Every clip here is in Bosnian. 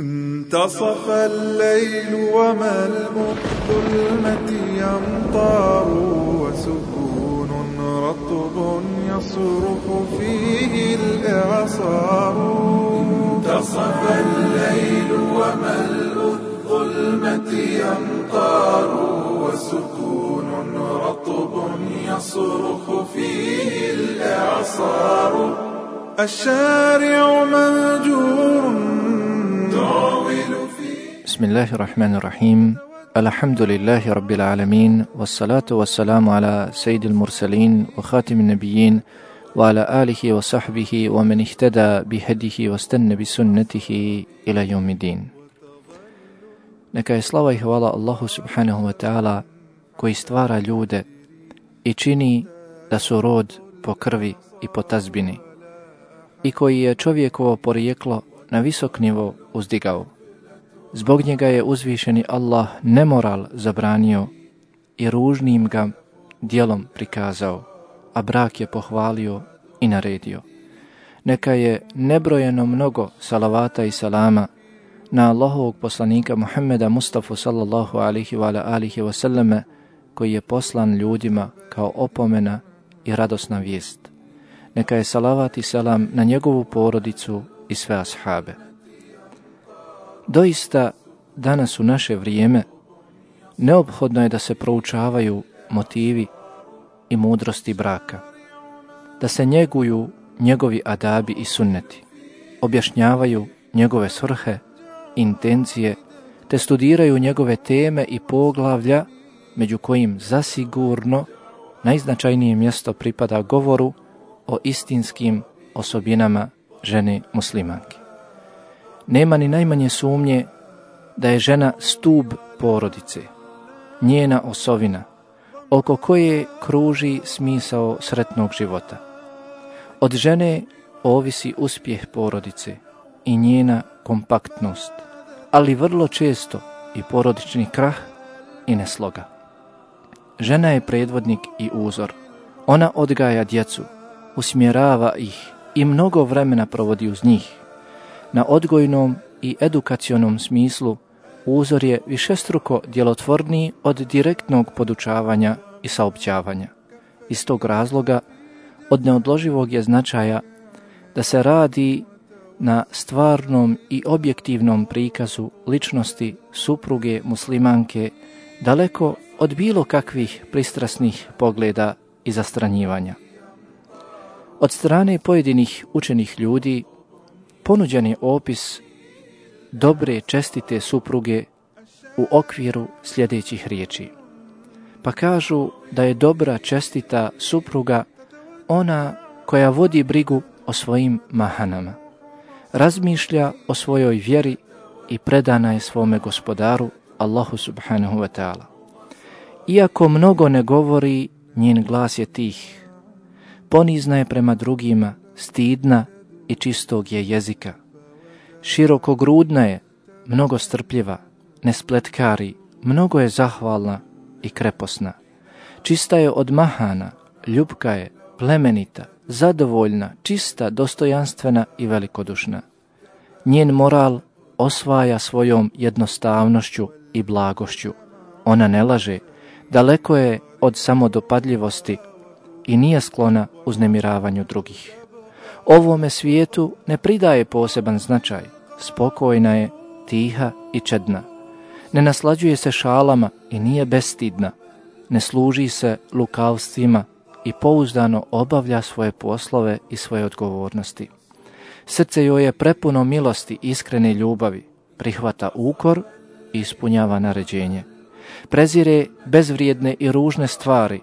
انتصف الليل وملء الظلمة يمطار وسكون رطب يصرخ فيه الإعصار. انتصف الليل وملء الظلمة يمطار وسكون رطب يصرخ فيه الإعصار. الشارع مهجور بسم الله الرحمن الرحيم الحمد لله رب العالمين والصلاة والسلام على سيد المرسلين وخاتم النبيين وعلى آله وصحبه ومن اهتدى بهديه واستنى بسنته إلى يوم الدين Neka je slava i hvala Allahu subhanahu wa ta'ala koji stvara ljude i čini da su rod po krvi i po tazbini i koji je čovjekovo porijeklo na visok nivo uzdigao. Zbog njega je uzvišeni Allah nemoral zabranio i ružnim ga dijelom prikazao, a brak je pohvalio i naredio. Neka je nebrojeno mnogo salavata i salama na Allahovog poslanika Muhammeda Mustafa sallallahu alihi wa alihi wa sallame koji je poslan ljudima kao opomena i radosna vijest. Neka je salavat i salam na njegovu porodicu i sve ashabe. Doista, danas u naše vrijeme, neophodno je da se proučavaju motivi i mudrosti braka, da se njeguju njegovi adabi i sunneti, objašnjavaju njegove svrhe, intencije, te studiraju njegove teme i poglavlja, među kojim zasigurno najznačajnije mjesto pripada govoru o istinskim osobinama žene muslimanke. Nema ni najmanje sumnje da je žena stub porodice, njena osovina, oko koje kruži smisao sretnog života. Od žene ovisi uspjeh porodice i njena kompaktnost, ali vrlo često i porodični krah i nesloga. Žena je predvodnik i uzor. Ona odgaja djecu, usmjerava ih i mnogo vremena provodi uz njih. Na odgojnom i edukacionom smislu uzor je višestruko djelotvorniji od direktnog podučavanja i saopćavanja. Iz tog razloga od neodloživog je značaja da se radi na stvarnom i objektivnom prikazu ličnosti supruge muslimanke daleko od bilo kakvih pristrasnih pogleda i zastranjivanja. Od strane pojedinih učenih ljudi ponuđen je opis dobre čestite supruge u okviru sljedećih riječi. Pa kažu da je dobra čestita supruga ona koja vodi brigu o svojim mahanama, razmišlja o svojoj vjeri i predana je svome gospodaru Allahu subhanahu wa ta'ala. Iako mnogo ne govori, njen glas je tih, ponizna je prema drugima, stidna i čistog je jezika. Široko grudna je, mnogo strpljiva, ne spletkari, mnogo je zahvalna i kreposna. Čista je od mahana, ljubka je, plemenita, zadovoljna, čista, dostojanstvena i velikodušna. Njen moral osvaja svojom jednostavnošću i blagošću. Ona ne laže, daleko je od samodopadljivosti i nije sklona uznemiravanju drugih. Ovome svijetu ne pridaje poseban značaj, spokojna je, tiha i čedna. Ne naslađuje se šalama i nije bestidna, ne služi se lukavstvima i pouzdano obavlja svoje poslove i svoje odgovornosti. Srce joj je prepuno milosti iskrene ljubavi, prihvata ukor i ispunjava naređenje. Prezire bezvrijedne i ružne stvari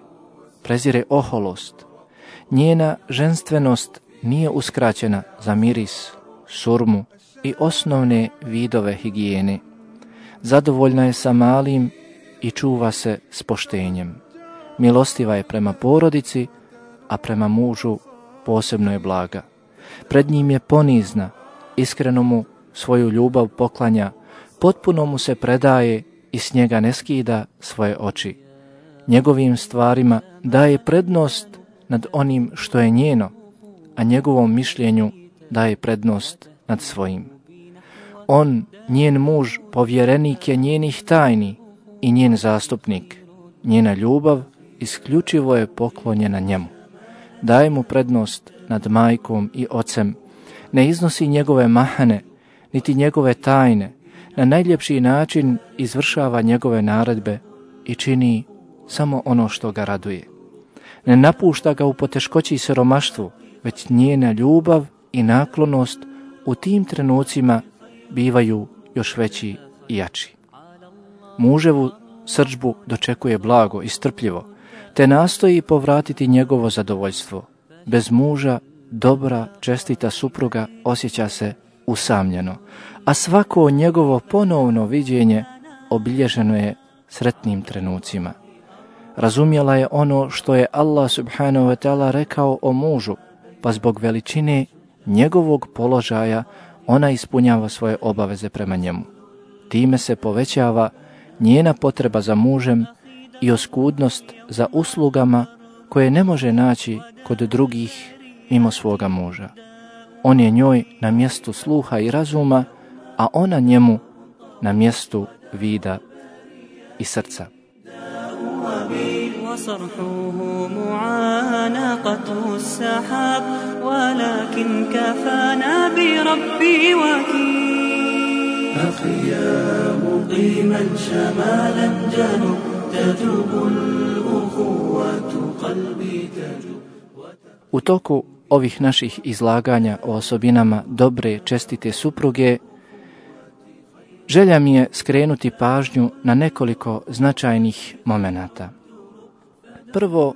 prezire oholost. Njena ženstvenost nije uskraćena za miris, surmu i osnovne vidove higijene. Zadovoljna je sa malim i čuva se s poštenjem. Milostiva je prema porodici, a prema mužu posebno je blaga. Pred njim je ponizna, iskreno mu svoju ljubav poklanja, potpuno mu se predaje i s njega ne skida svoje oči njegovim stvarima daje prednost nad onim što je njeno, a njegovom mišljenju daje prednost nad svojim. On, njen muž, povjerenik je njenih tajni i njen zastupnik. Njena ljubav isključivo je poklonjena njemu. Daje mu prednost nad majkom i ocem, ne iznosi njegove mahane, niti njegove tajne, na najljepši način izvršava njegove naredbe i čini samo ono što ga raduje. Ne napušta ga u poteškoći i siromaštvu, već njena ljubav i naklonost u tim trenucima bivaju još veći i jači. Muževu srđbu dočekuje blago i strpljivo, te nastoji povratiti njegovo zadovoljstvo. Bez muža, dobra, čestita supruga osjeća se usamljeno, a svako njegovo ponovno viđenje obilježeno je sretnim trenucima. Razumjela je ono što je Allah subhanahu wa ta'ala rekao o mužu, pa zbog veličine njegovog položaja ona ispunjava svoje obaveze prema njemu. Time se povećava njena potreba za mužem i oskudnost za uslugama koje ne može naći kod drugih mimo svoga muža. On je njoj na mjestu sluha i razuma, a ona njemu na mjestu vida i srca. وصرحه معانقة السحاب ولكن كفانا بربي وكيل أخيا مقيما شمالا جنوب تجوب الأخوة قلبي تجوب U toku ovih naših izlaganja o osobinama dobre, čestite supruge, želja mi je skrenuti pažnju na nekoliko značajnih momenata. Prvo,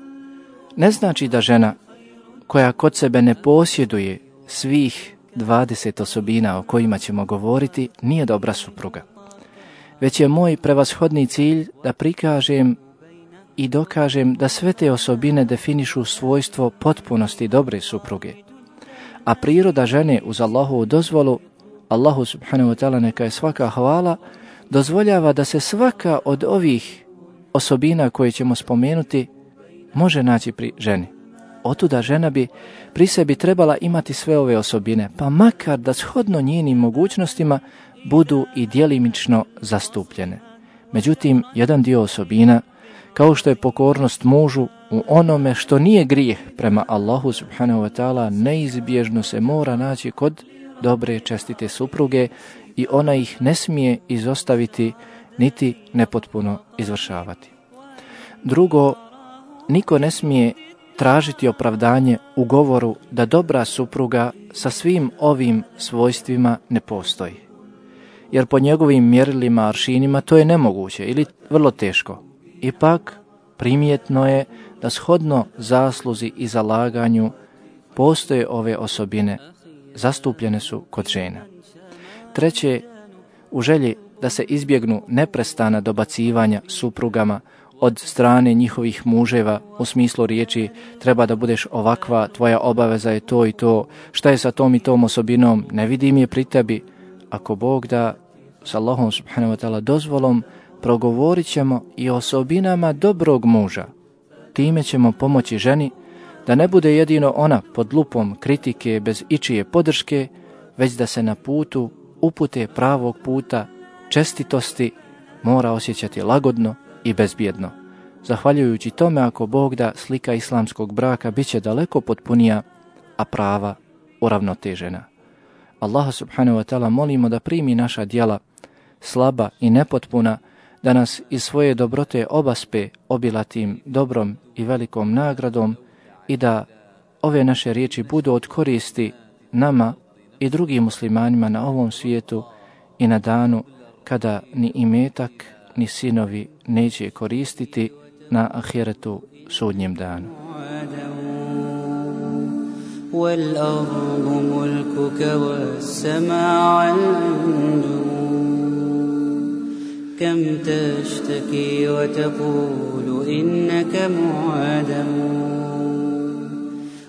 ne znači da žena koja kod sebe ne posjeduje svih 20 osobina o kojima ćemo govoriti nije dobra supruga. Već je moj prevashodni cilj da prikažem i dokažem da sve te osobine definišu svojstvo potpunosti dobre supruge. A priroda žene uz Allahovu dozvolu, Allahu subhanahu wa ta'ala neka je svaka hvala, dozvoljava da se svaka od ovih osobina koje ćemo spomenuti može naći pri ženi. Otuda žena bi pri sebi trebala imati sve ove osobine, pa makar da shodno njenim mogućnostima budu i dijelimično zastupljene. Međutim, jedan dio osobina, kao što je pokornost mužu u onome što nije grijeh prema Allahu subhanahu wa ta'ala, neizbježno se mora naći kod dobre čestite supruge i ona ih ne smije izostaviti niti nepotpuno izvršavati. Drugo, niko ne smije tražiti opravdanje u govoru da dobra supruga sa svim ovim svojstvima ne postoji. Jer po njegovim mjerilima aršinima to je nemoguće ili vrlo teško. Ipak primjetno je da shodno zasluzi i zalaganju postoje ove osobine, zastupljene su kod žena. Treće, u želji da se izbjegnu neprestana dobacivanja suprugama, od strane njihovih muževa u smislu riječi treba da budeš ovakva, tvoja obaveza je to i to, šta je sa tom i tom osobinom, ne vidim je pri tebi. Ako Bog da sa Allahom subhanahu wa ta'ala dozvolom, progovorit ćemo i osobinama dobrog muža. Time ćemo pomoći ženi da ne bude jedino ona pod lupom kritike bez ičije podrške, već da se na putu upute pravog puta, čestitosti, mora osjećati lagodno, i bezbjedno. Zahvaljujući tome, ako Bog da slika islamskog braka biće daleko potpunija, a prava uravnotežena. Allah subhanahu wa ta'ala molimo da primi naša dijela slaba i nepotpuna, da nas iz svoje dobrote obaspe obilatim dobrom i velikom nagradom i da ove naše riječi budu od koristi nama i drugim muslimanima na ovom svijetu i na danu kada ni imetak ni sinovi neće koristiti na ahiretu sudnjem danu. والأرض ملكك والسماء كم تشتكي وتقول إنك معدم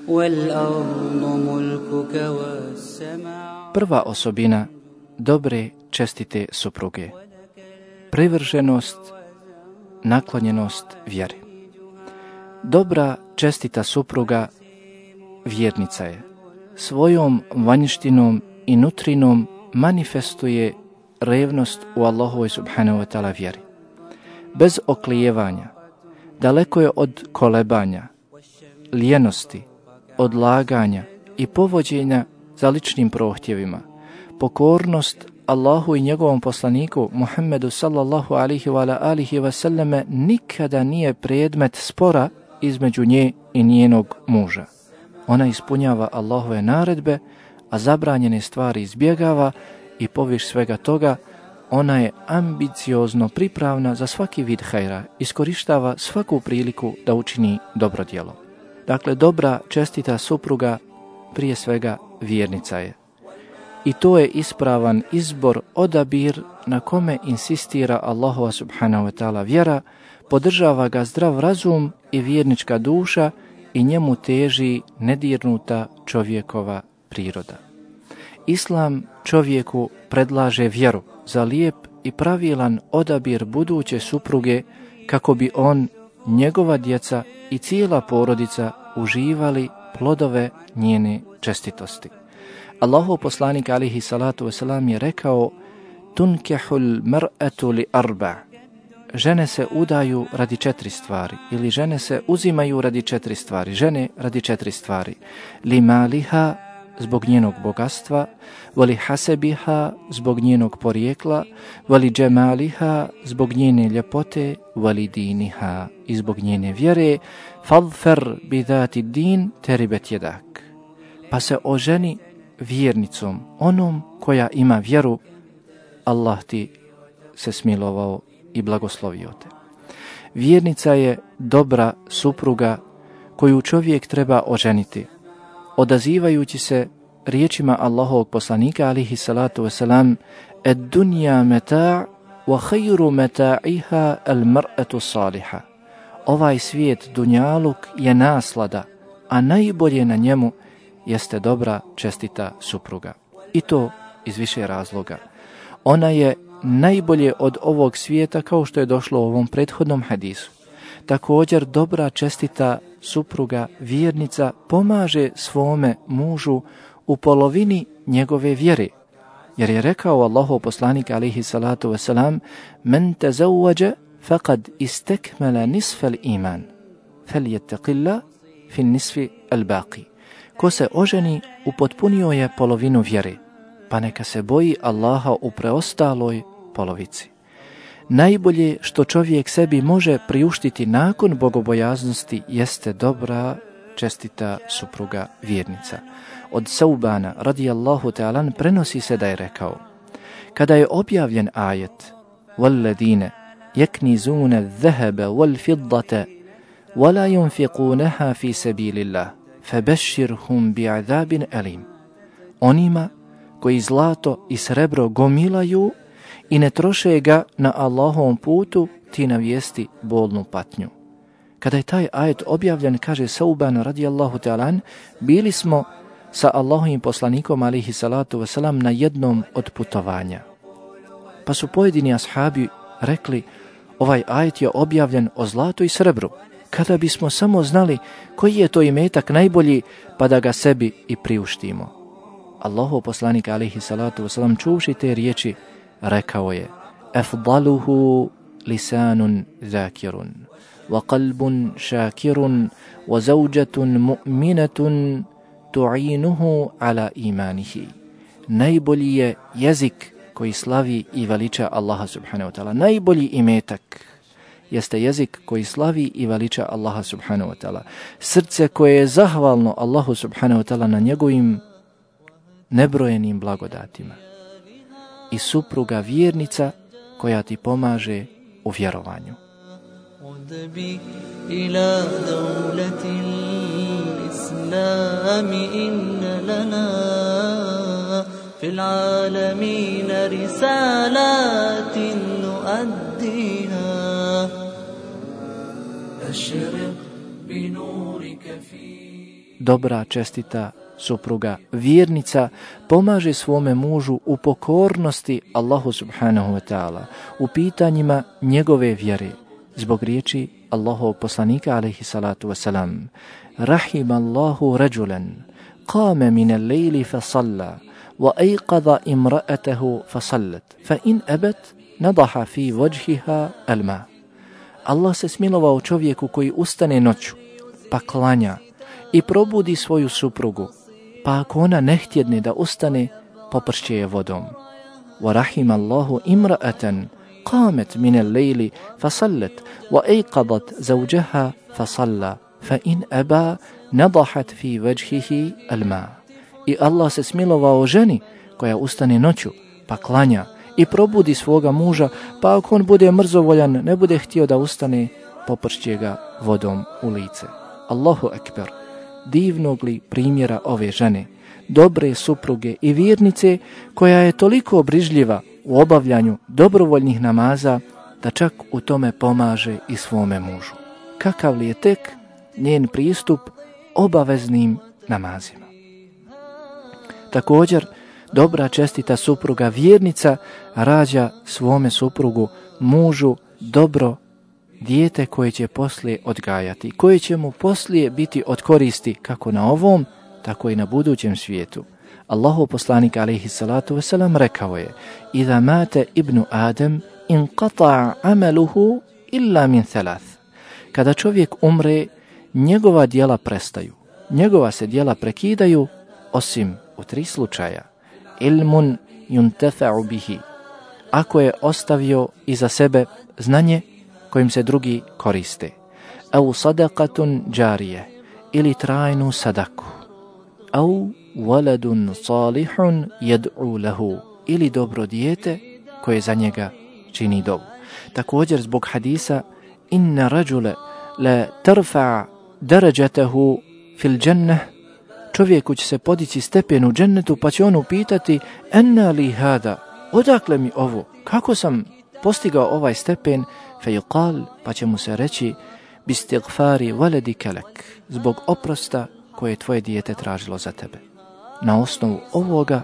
والأرض ملكك والسماء Prva osobina dobre čestite supruge privrženost, naklonjenost vjeri. Dobra, čestita supruga vjernica je. Svojom vanjštinom i nutrinom manifestuje revnost u Allahovoj subhanahu wa ta'ala vjeri. Bez oklijevanja, daleko je od kolebanja, lijenosti, odlaganja i povođenja za ličnim prohtjevima. Pokornost Allahu i njegovom poslaniku Muhammedu sallallahu alihi wa alihi wa sallame nikada nije predmet spora između nje i njenog muža. Ona ispunjava Allahove naredbe, a zabranjene stvari izbjegava i poviš svega toga, ona je ambiciozno pripravna za svaki vid hajra, iskorištava svaku priliku da učini dobro djelo. Dakle, dobra, čestita supruga prije svega vjernica je. I to je ispravan izbor, odabir na kome insistira Allahova subhanahu wa ta'ala vjera, podržava ga zdrav razum i vjernička duša i njemu teži nedirnuta čovjekova priroda. Islam čovjeku predlaže vjeru za lijep i pravilan odabir buduće supruge kako bi on, njegova djeca i cijela porodica uživali plodove njene čestitosti. Allahov poslanik alihi salatu wasalam je rekao Tunkehul mr'atu li arba' žene se udaju radi četiri stvari ili žene se uzimaju radi četiri stvari, žene radi četiri stvari. Li maliha zbog njenog bogatstva, voli hasebiha zbog njenog porijekla, voli džemaliha zbog njene ljepote, voli diniha i zbog njene vjere, fadfer bidati din teribet jedak. Pa se oženi vjernicom, onom koja ima vjeru, Allah ti se smilovao i blagoslovio te. Vjernica je dobra supruga koju čovjek treba oženiti, odazivajući se riječima Allahovog poslanika alihi salatu wasalam Ed dunja meta' wa khayru meta'iha al mar'atu saliha. Ovaj svijet dunjaluk je naslada, a najbolje na njemu jeste dobra čestita supruga. I to iz više razloga. Ona je najbolje od ovog svijeta kao što je došlo u ovom prethodnom hadisu. Također dobra čestita supruga vjernica pomaže svome mužu u polovini njegove vjere. Jer je rekao Allahov poslanik alihi salatu wasalam Men te zauvađe faqad istekmela nisfel iman fel jeteqilla fin nisfi al baqi Ko se oženi upotpunio je polovinu vjere, pa neka se boji Allaha u preostaloj polovici. Najbolje što čovjek sebi može priuštiti nakon bogobojaznosti jeste dobra, čestita supruga vjernica. Od Saubana radijallahu ta'alan prenosi se da je rekao Kada je objavljen ajet وَالَّذِينَ يَكْنِزُونَ الذَّهَبَ وَالْفِضَّةَ وَلَا يُنْفِقُونَهَا فِي سَبِيلِ اللَّهِ فَبَشِّرْهُمْ بِعَذَابٍ أَلِيمٍ Onima koji zlato i srebro gomilaju i ne troše ga na Allahovom putu, ti navijesti bolnu patnju. Kada je taj ajet objavljen, kaže Sauban radijallahu ta'alan, bili smo sa Allahovim poslanikom alihi salatu wasalam na jednom od putovanja. Pa su pojedini ashabi rekli, ovaj ajet je objavljen o zlatu i srebru. Kada bismo samo znali koji je to imetak najbolji, pa da ga sebi i priuštimo. Allahov poslanik alihi salatu wasalam čuvši te riječi, rekao je Efdaluhu lisanun zakirun wa qalbun šakirun wa zauđatun mu'minatun tu'inuhu ala imanihi. Najbolji je jezik koji slavi i veliča Allaha subhanahu wa ta'ala. Najbolji imetak jeste jezik koji slavi i veliča Allaha subhanahu wa ta'ala. Srce koje je zahvalno Allahu subhanahu wa ta'ala na njegovim nebrojenim blagodatima i supruga vjernica koja ti pomaže u vjerovanju. ودبي إلى دولة الإسلام إن لنا في العالمين رسالات نؤديها أشرق بنورك في Dobra, čestita supruga, vjernica, pomaže svome mužu u pokornosti Allahu subhanahu wa ta'ala, u pitanjima njegove vjere, zbog riječi Allahu poslanika alaihi salatu wasalam. Rahim Allahu rađulen, kame mine lejli fa salla, wa ejqada imraetehu fa sallet, fa in ebet, nadaha fi vođhiha alma. Allah se smilovao čovjeku koji ustane noću, pa klanja i probudi svoju suprugu, pa ako ona ne htjedne da ustane, popršće je vodom. وَرَحِمَ اللَّهُ إِمْرَأَةً قامت من الليل فصلت وأيقظت زوجها فصلى فإن أبى نضحت في وجهه الماء I Allah se smilovao ženi koja ustane noću pa klanja i probudi svoga muža pa ako on bude mrzovoljan ne bude htio da ustane popršće ga vodom u lice. Allahu ekber, divnog li primjera ove žene, dobre supruge i vjernice koja je toliko obrižljiva u obavljanju dobrovoljnih namaza da čak u tome pomaže i svome mužu. Kakav li je tek njen pristup obaveznim namazima? Također, dobra čestita supruga vjernica rađa svome suprugu, mužu, dobro dijete koje će poslije odgajati, koje će mu poslije biti od koristi kako na ovom, tako i na budućem svijetu. Allahu poslanik alaihi salatu wasalam rekao je Iza mate ibnu Adem in qata amaluhu illa min thalath. Kada čovjek umre, njegova dijela prestaju. Njegova se dijela prekidaju osim u tri slučaja. Ilmun yuntefa'u bihi. Ako je ostavio iza sebe znanje kojim se drugi koriste. Au sadaqatun džarije ili trajnu sadaku. Au waladun salihun yad'u lahu ili dobro dijete koje za njega čini dobu. Također zbog hadisa inna rajula la tarfa darajatahu fil jannah čovjeku će se podići stepen u džennetu pa će on upitati enna li hada? Odakle mi ovo? Kako sam postigao ovaj stepen? Fe yuqal pa će mu se reći bistighfari waladi kalak zbog oprosta koje tvoje dijete tražilo za tebe. Na osnovu ovoga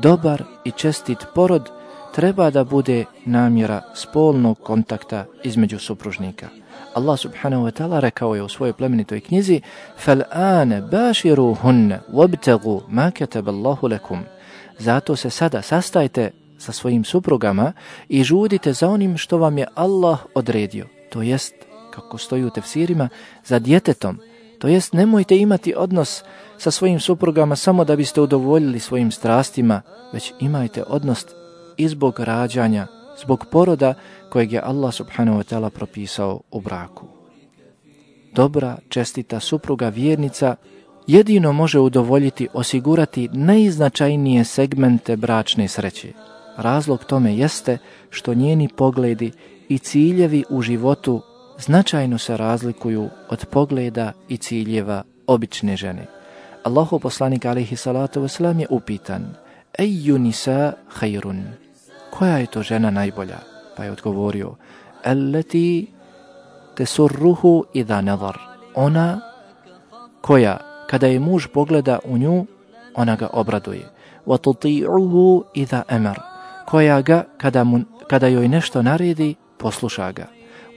dobar i čestit porod treba da bude namjera spolnog kontakta između supružnika. Allah subhanahu wa ta'ala rekao je u svojoj plemenitoj knjizi فَالْآنَ بَاشِرُهُنَّ وَبْتَغُوا مَا كَتَبَ اللَّهُ لَكُمْ Zato se sada sastajte sa svojim suprugama i žudite za onim što vam je Allah odredio. To jest, kako stoji u tefsirima, za djetetom, To jest, nemojte imati odnos sa svojim suprugama samo da biste udovoljili svojim strastima, već imajte odnos i zbog rađanja, zbog poroda kojeg je Allah subhanahu wa ta'ala propisao u braku. Dobra, čestita supruga vjernica jedino može udovoljiti, osigurati najznačajnije segmente bračne sreće. Razlog tome jeste što njeni pogledi i ciljevi u životu značajno se razlikuju od pogleda i ciljeva obične žene. Allahu poslanik alaihi salatu wasalam je upitan Eju nisa hajrun Koja je to žena najbolja? Pa je odgovorio Allati tesurruhu idha nazar Ona koja kada je muž pogleda u nju ona ga obraduje wa tuti'uhu idha amar koja ga kada, mu, kada joj nešto naredi posluša ga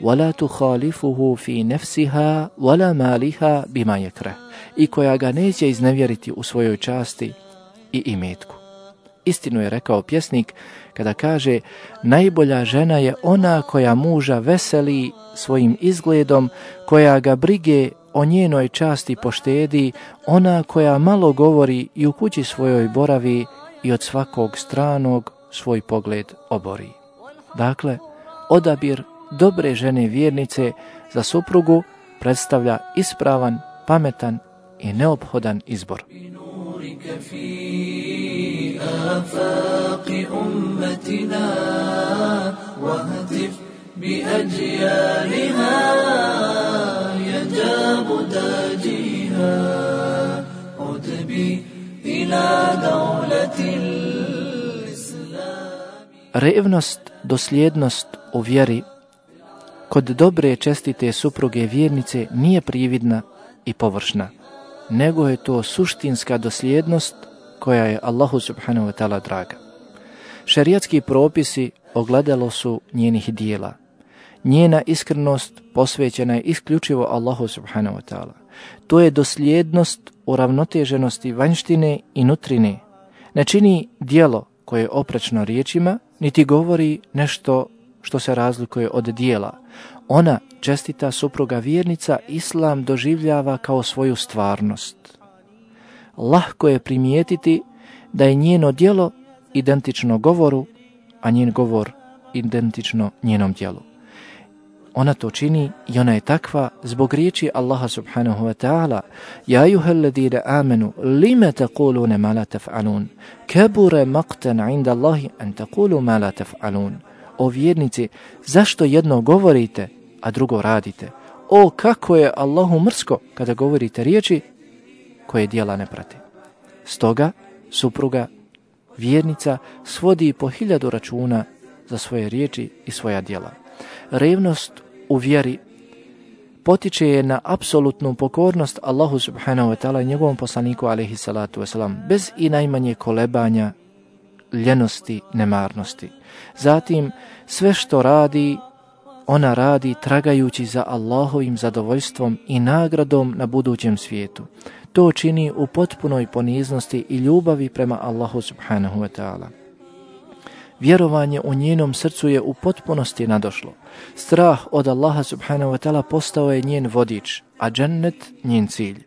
ولا تخالفه في نفسها ولا مالها بما يكره i koja ga neće iznevjeriti u svojoj časti i imetku. Istinu je rekao pjesnik kada kaže najbolja žena je ona koja muža veseli svojim izgledom, koja ga brige o njenoj časti poštedi, ona koja malo govori i u kući svojoj boravi i od svakog stranog svoj pogled obori. Dakle, odabir dobre žene vjernice za suprugu predstavlja ispravan, pametan i neophodan izbor. Revnost, dosljednost u vjeri. Kod dobre čestite supruge vjernice nije prividna i površna, nego je to suštinska dosljednost koja je Allahu subhanahu wa ta'ala draga. Šerijatski propisi ogledalo su njenih dijela. Njena iskrenost posvećena je isključivo Allahu subhanahu wa ta'ala. To je dosljednost u ravnoteženosti vanjštine i nutrine. Ne čini dijelo koje je oprečno riječima, niti govori nešto što se razlikuje od dijela. Ona, čestita supruga vjernica, islam doživljava kao svoju stvarnost. Lahko je primijetiti da je njeno dijelo identično govoru, a njen govor identično njenom djelu. Ona to čini i ona je takva zbog riječi Allaha subhanahu wa ta'ala Ja juhel ladine amenu, lime taqulune ma la taf'alun, kebure maqtan inda Allahi an taqulu ma la taf'alun. O vjernici, zašto jedno govorite, a drugo radite? O, kako je Allahu mrsko kada govorite riječi koje dijela ne prate. Stoga, supruga, vjernica, svodi po hiljadu računa za svoje riječi i svoja djela. Revnost u vjeri potiče je na apsolutnu pokornost Allahu subhanahu wa ta'ala i njegovom poslaniku alaihi salatu wasalam, bez i najmanje kolebanja, ljenosti, nemarnosti. Zatim, sve što radi, ona radi tragajući za Allahovim zadovoljstvom i nagradom na budućem svijetu. To čini u potpunoj poniznosti i ljubavi prema Allahu subhanahu wa ta'ala. Vjerovanje u njenom srcu je u potpunosti nadošlo. Strah od Allaha subhanahu wa ta'ala postao je njen vodič, a džennet njen cilj.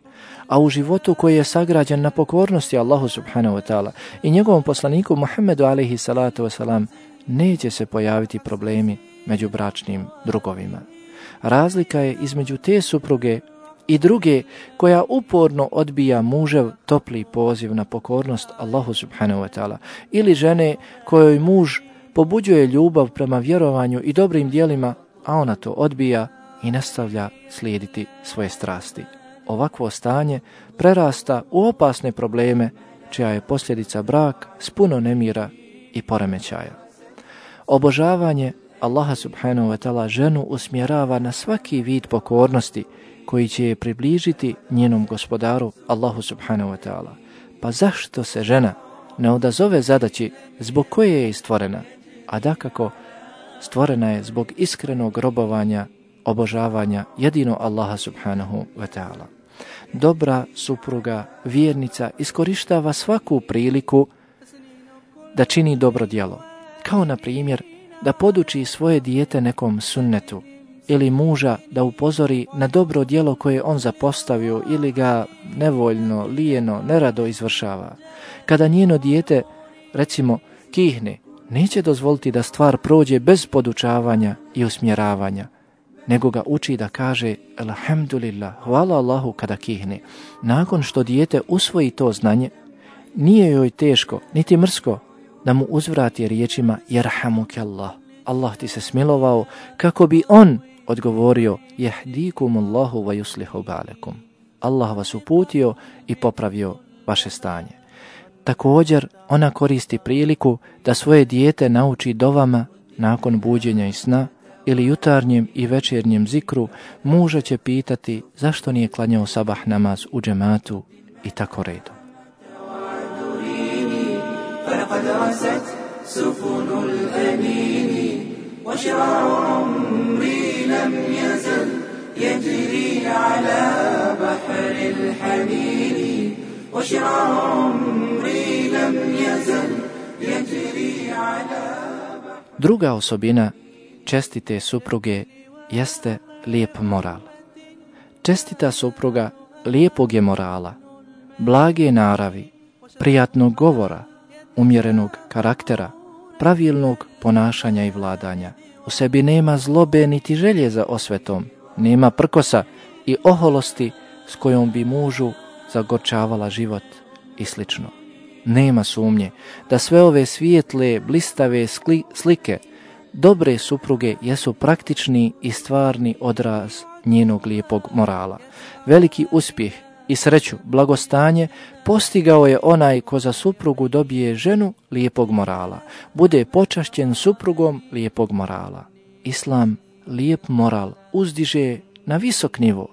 A u životu koji je sagrađen na pokornosti Allahu subhanahu wa ta'ala i njegovom poslaniku Muhammedu alaihi salatu wasalam, neće se pojaviti problemi među bračnim drugovima. Razlika je između te supruge i druge koja uporno odbija mužev topli poziv na pokornost Allahu subhanahu wa ta'ala ili žene kojoj muž pobuđuje ljubav prema vjerovanju i dobrim dijelima, a ona to odbija i nastavlja slijediti svoje strasti. Ovakvo stanje prerasta u opasne probleme čija je posljedica brak s puno nemira i poremećaja. Obožavanje Allaha subhanahu wa ta'ala ženu usmjerava na svaki vid pokornosti koji će je približiti njenom gospodaru Allahu subhanahu wa ta'ala. Pa zašto se žena ne odazove zadaći zbog koje je stvorena, a dakako stvorena je zbog iskrenog robovanja, obožavanja jedino Allaha subhanahu wa ta'ala. Dobra supruga, vjernica, iskorištava svaku priliku da čini dobro djelo, kao na primjer da poduči svoje dijete nekom sunnetu, ili muža da upozori na dobro dijelo koje on zapostavio ili ga nevoljno, lijeno, nerado izvršava. Kada njeno dijete, recimo, kihne, neće dozvoliti da stvar prođe bez podučavanja i usmjeravanja, nego ga uči da kaže Alhamdulillah, hvala Allahu kada kihne. Nakon što dijete usvoji to znanje, nije joj teško, niti mrsko, da mu uzvrati riječima Jerhamuke Allah. Allah ti se smilovao kako bi on odgovorio jehdikum Allahu wa yuslihu ba'lekum. Allah vas uputio i popravio vaše stanje. Također, ona koristi priliku da svoje dijete nauči dovama nakon buđenja i sna ili jutarnjem i večernjem zikru, muža će pitati zašto nije klanjao sabah namaz u džematu i tako redu. فلقد رست سفن الأمين وشرار عمري لم يزل يجري على بحر الحنين وشرار عمري لم يزل يجري على Druga osobina čestite supruge jeste lijep moral. Čestita supruga lijepog je morala, blage naravi, prijatnog govora, umjerenog karaktera, pravilnog ponašanja i vladanja. U sebi nema zlobe niti želje za osvetom, nema prkosa i oholosti s kojom bi mužu zagorčavala život i slično. Nema sumnje da sve ove svijetle, blistave skli, slike dobre supruge jesu praktični i stvarni odraz njenog lijepog morala. Veliki uspjeh i sreću, blagostanje, postigao je onaj ko za suprugu dobije ženu lijepog morala, bude počašćen suprugom lijepog morala. Islam lijep moral uzdiže na visok nivo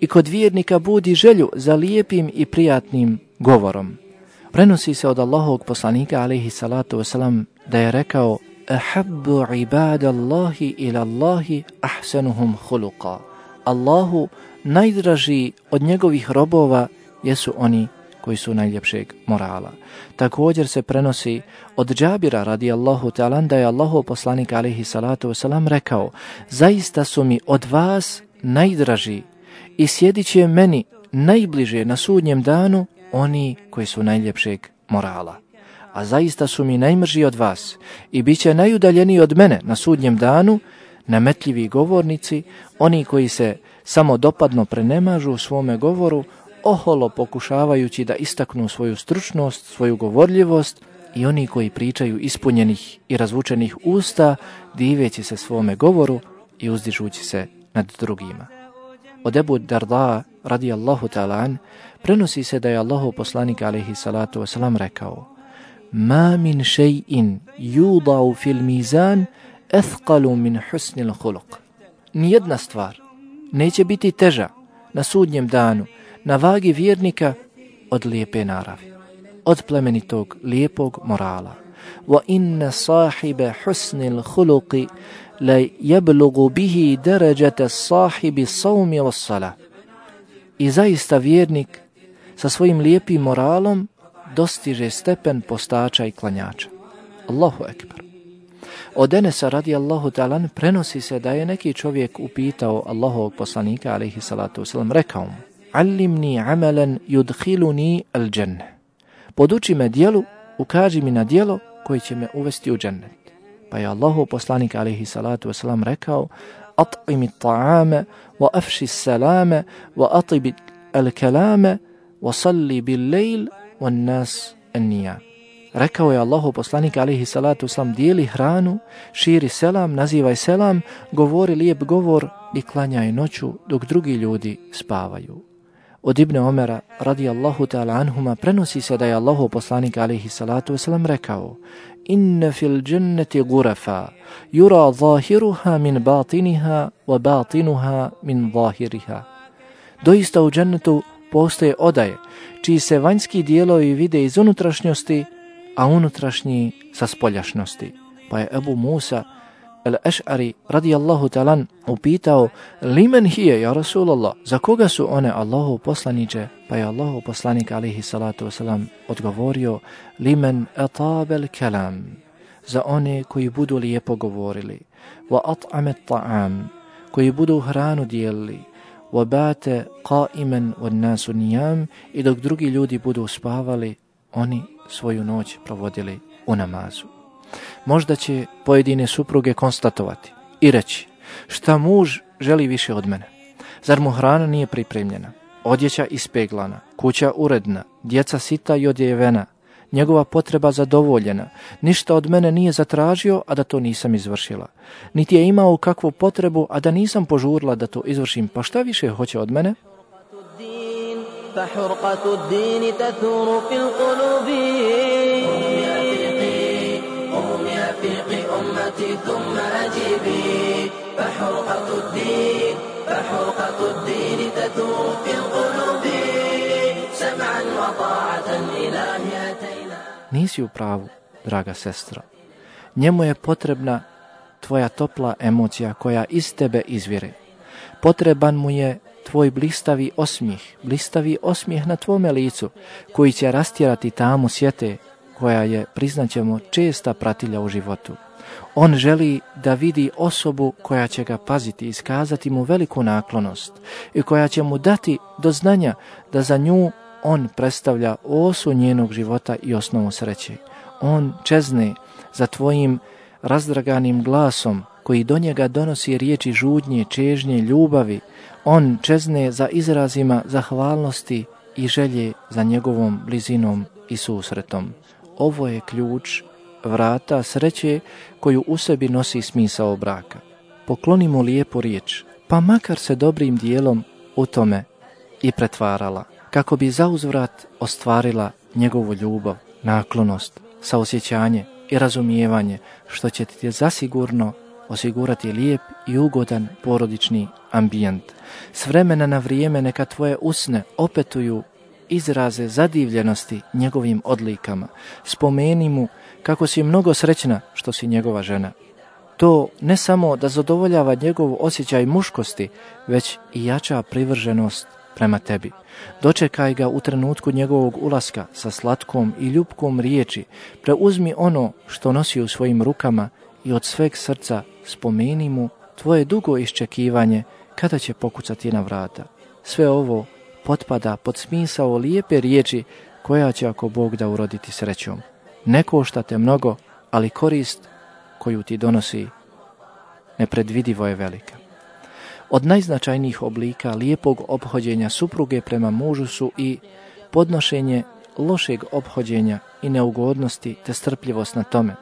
i kod vjernika budi želju za lijepim i prijatnim govorom. Prenosi se od Allahovog poslanika alaihi salatu wasalam da je rekao Ahabbu ibadallahi ila Allahi ahsanuhum huluqa. Allahu najdraži od njegovih robova jesu oni koji su najljepšeg morala. Također se prenosi od Džabira radijallahu ta'ala da je Allahu poslanik alihi salatu wasalam rekao zaista su mi od vas najdraži i sjedit će meni najbliže na sudnjem danu oni koji su najljepšeg morala. A zaista su mi najmrži od vas i bit će najudaljeniji od mene na sudnjem danu nametljivi govornici, oni koji se samo dopadno prenemažu u svome govoru, oholo pokušavajući da istaknu svoju stručnost, svoju govorljivost i oni koji pričaju ispunjenih i razvučenih usta, diveći se svome govoru i uzdižući se nad drugima. Od Ebu Darda, radi Allahu talan, prenosi se da je Allahu poslanik alaihi salatu wasalam rekao Ma min še'in judau fil mizan ethqalu min husnil huluk. Nijedna stvar neće biti teža na sudnjem danu na vagi vjernika od lijepe naravi, od plemenitog lijepog morala. Wa inna sahibe husnil huluki la jeblugu bihi deređete sahibi saumi sala. I zaista vjernik sa svojim lijepim moralom dostiže stepen postača i klanjača. Allahu ekber. Od Enesa radi Allahu talan prenosi se da je neki čovjek upitao Allahovog poslanika alaihi salatu wasalam rekao mu Allimni amalan yudkhiluni al dženne. Poduči me dijelu, ukaži mi na dijelo koje će me uvesti u džennet. Pa je Allahu poslanik alaihi salatu wasalam rekao At'imi ta'ame wa afši salame wa atibi al kalame wa salli bil lejl wa nas an nijam. Rekao je Allahu poslanik alihi salatu sam dijeli hranu, širi selam, nazivaj selam, govori lijep govor i klanjaj noću dok drugi ljudi spavaju. Od Ibne Omera radijallahu ta'ala anhuma prenosi se da je Allahu poslanik alaihi salatu wasalam rekao Inne fil dženneti gurafa, yura zahiruha min batiniha wa batinuha min zahiriha. Doista u džennetu postoje odaje, čiji se vanjski dijelovi vide iz unutrašnjosti, a unutrašnji sa spoljašnosti. Pa je Ebu Musa el-Eš'ari radijallahu talan upitao limen hije, ja Rasulallah, za koga su one Allahu poslaniće? Pa je Allahu poslanik alihi salatu wasalam odgovorio limen etabel kelam, za one koji budu lijepo govorili, wa at'amet ta'am, koji budu hranu dijelili, wa bate qaimen od nasu nijam i dok drugi ljudi budu spavali, oni svoju noć provodili u namazu Možda će pojedine supruge konstatovati i reći šta muž želi više od mene. Zar mu hrana nije pripremljena, odjeća ispeglana, kuća uredna, djeca sita i odjevena, njegova potreba zadovoljena, ništa od mene nije zatražio, a da to nisam izvršila. Niti je imao kakvu potrebu, a da nisam požurila da to izvršim, pa šta više hoće od mene? فحرقة الدين تثور في القلوب أمتي ثم أجيبي فحرقة الدين فحرقة الدين تثور في القلوب سمعا وطاعة إله أتينا Nisi u pravu, draga sestra. Njemu je potrebna tvoja topla emocija koja iz tebe izvire. Potreban mu je tvoj blistavi osmijeh, blistavi osmijeh na tvome licu, koji će rastjerati tamu sjete, koja je, priznaćemo, česta pratilja u životu. On želi da vidi osobu koja će ga paziti i iskazati mu veliku naklonost i koja će mu dati do znanja da za nju on predstavlja osu njenog života i osnovu sreće. On čezne za tvojim razdraganim glasom koji do njega donosi riječi žudnje, čežnje, ljubavi, on čezne za izrazima zahvalnosti i želje za njegovom blizinom i susretom. Ovo je ključ vrata sreće koju u sebi nosi smisao braka. Poklonimo lijepu riječ, pa makar se dobrim dijelom u tome i pretvarala, kako bi zauzvrat ostvarila njegovu ljubav, naklonost, saosjećanje i razumijevanje, što će ti zasigurno osigurati lijep i ugodan porodični ambijent. S vremena na vrijeme neka tvoje usne opetuju izraze zadivljenosti njegovim odlikama. Spomeni mu kako si mnogo srećna što si njegova žena. To ne samo da zadovoljava njegov osjećaj muškosti, već i jača privrženost prema tebi. Dočekaj ga u trenutku njegovog ulaska sa slatkom i ljubkom riječi, preuzmi ono što nosi u svojim rukama i od sveg srca spomeni mu tvoje dugo iščekivanje kada će pokucati na vrata. Sve ovo potpada pod smisao lijepe riječi koja će ako Bog da uroditi srećom. Ne košta te mnogo, ali korist koju ti donosi nepredvidivo je velika. Od najznačajnijih oblika lijepog obhođenja supruge prema mužu su i podnošenje lošeg obhođenja i neugodnosti te strpljivost na tome.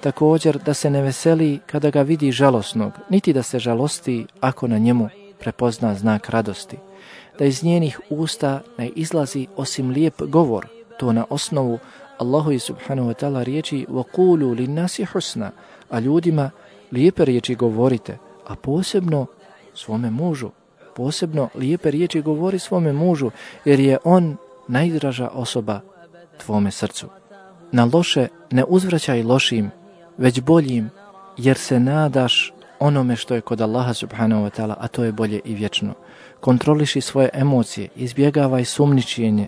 Također da se ne veseli kada ga vidi žalosnog, niti da se žalosti ako na njemu prepozna znak radosti. Da iz njenih usta ne izlazi osim lijep govor, to na osnovu Allahu i subhanahu wa ta'ala riječi وَقُولُوا لِنَّاسِ حُسْنَا A ljudima lijepe riječi govorite, a posebno svome mužu. Posebno lijepe riječi govori svome mužu, jer je on najdraža osoba tvome srcu. Na loše ne uzvraćaj lošim, već boljim, jer se nadaš onome što je kod Allaha subhanahu wa ta'ala, a to je bolje i vječno. Kontroliši svoje emocije, izbjegavaj sumničijenje,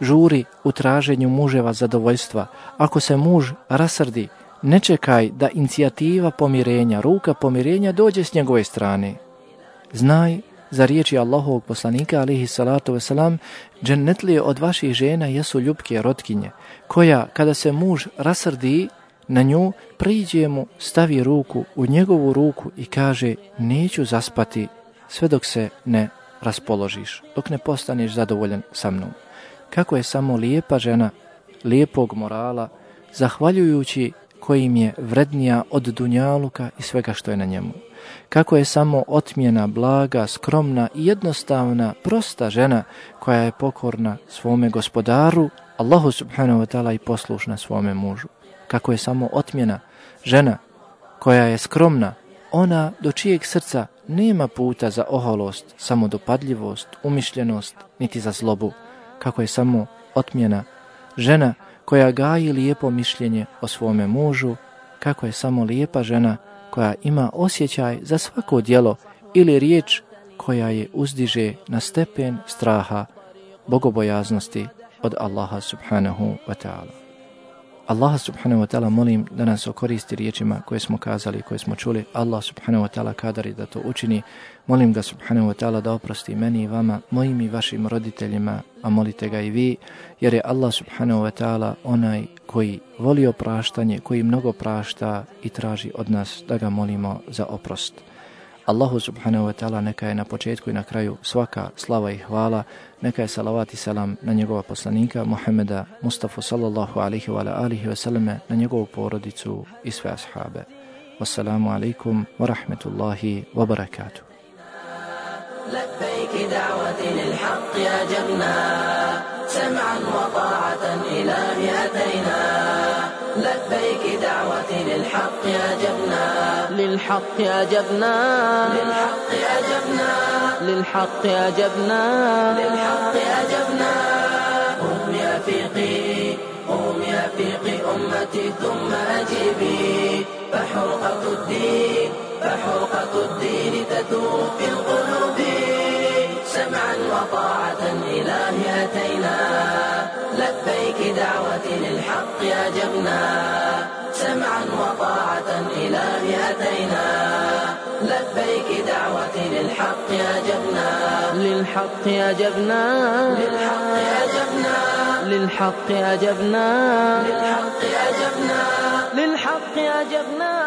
žuri u traženju muževa zadovoljstva. Ako se muž rasrdi, ne čekaj da inicijativa pomirenja, ruka pomirenja dođe s njegove strane. Znaj za riječi Allahovog poslanika, alihi salatu wasalam, džennetlije od vaših žena jesu ljubke rotkinje, koja kada se muž rasrdi na nju, priđe mu, stavi ruku u njegovu ruku i kaže neću zaspati sve dok se ne raspoložiš, dok ne postaneš zadovoljan sa mnom. Kako je samo lijepa žena, lijepog morala, zahvaljujući kojim je vrednija od dunjaluka i svega što je na njemu. Kako je samo otmjena, blaga, skromna i jednostavna, prosta žena koja je pokorna svome gospodaru, Allahu subhanahu wa ta'ala i poslušna svome mužu. Kako je samo otmjena žena koja je skromna, ona do čijeg srca nema puta za oholost, samodopadljivost, umišljenost, niti za zlobu. Kako je samo otmjena žena koja gaji lijepo mišljenje o svome mužu, kako je samo lijepa žena koja ima osjećaj za svako dijelo ili riječ koja je uzdiže na stepen straha bogobojaznosti od Allaha subhanahu wa ta'ala. Allah subhanahu wa ta'ala molim da nas okoristi riječima koje smo kazali, koje smo čuli. Allah subhanahu wa ta'ala kadari da to učini. Molim ga subhanahu wa ta'ala da oprosti meni i vama, mojim i vašim roditeljima, a molite ga i vi, jer je Allah subhanahu wa ta'ala onaj koji voli opraštanje, koji mnogo prašta i traži od nas da ga molimo za oprost. Allahu subhanahu wa ta'ala neka je na početku i na kraju svaka slava i hvala, neka je salavat i salam na njegova poslanika Muhammeda Mustafa sallallahu alihi wa alihi wa sallame, na njegovu porodicu i sve ashabe. Wassalamu alaikum wa rahmetullahi wa barakatuh. لبيك دعوتي للحق أجبنا سمعا وطاعة إلهي أتينا لبيك دعوتي للحق أجبنا. للحق أجبنا. للحق أجبنا. للحق أجبنا. للحق أجبنا. قم يا فيقي قم يا فيقي أمتي ثم أجيبي. فحرقة الدين فحرقة الدين تدور في القلوب. سمعا وطاعة إلهي أتينا. لبيك دعوتي للحق أجبنا. سمعا وطاعة إلهي أتينا لبيك دعوتي للحق أجبنا. للحق أجبنا. للحق أجبنا. للحق أجبنا. للحق أجبنا. للحق أجبنا.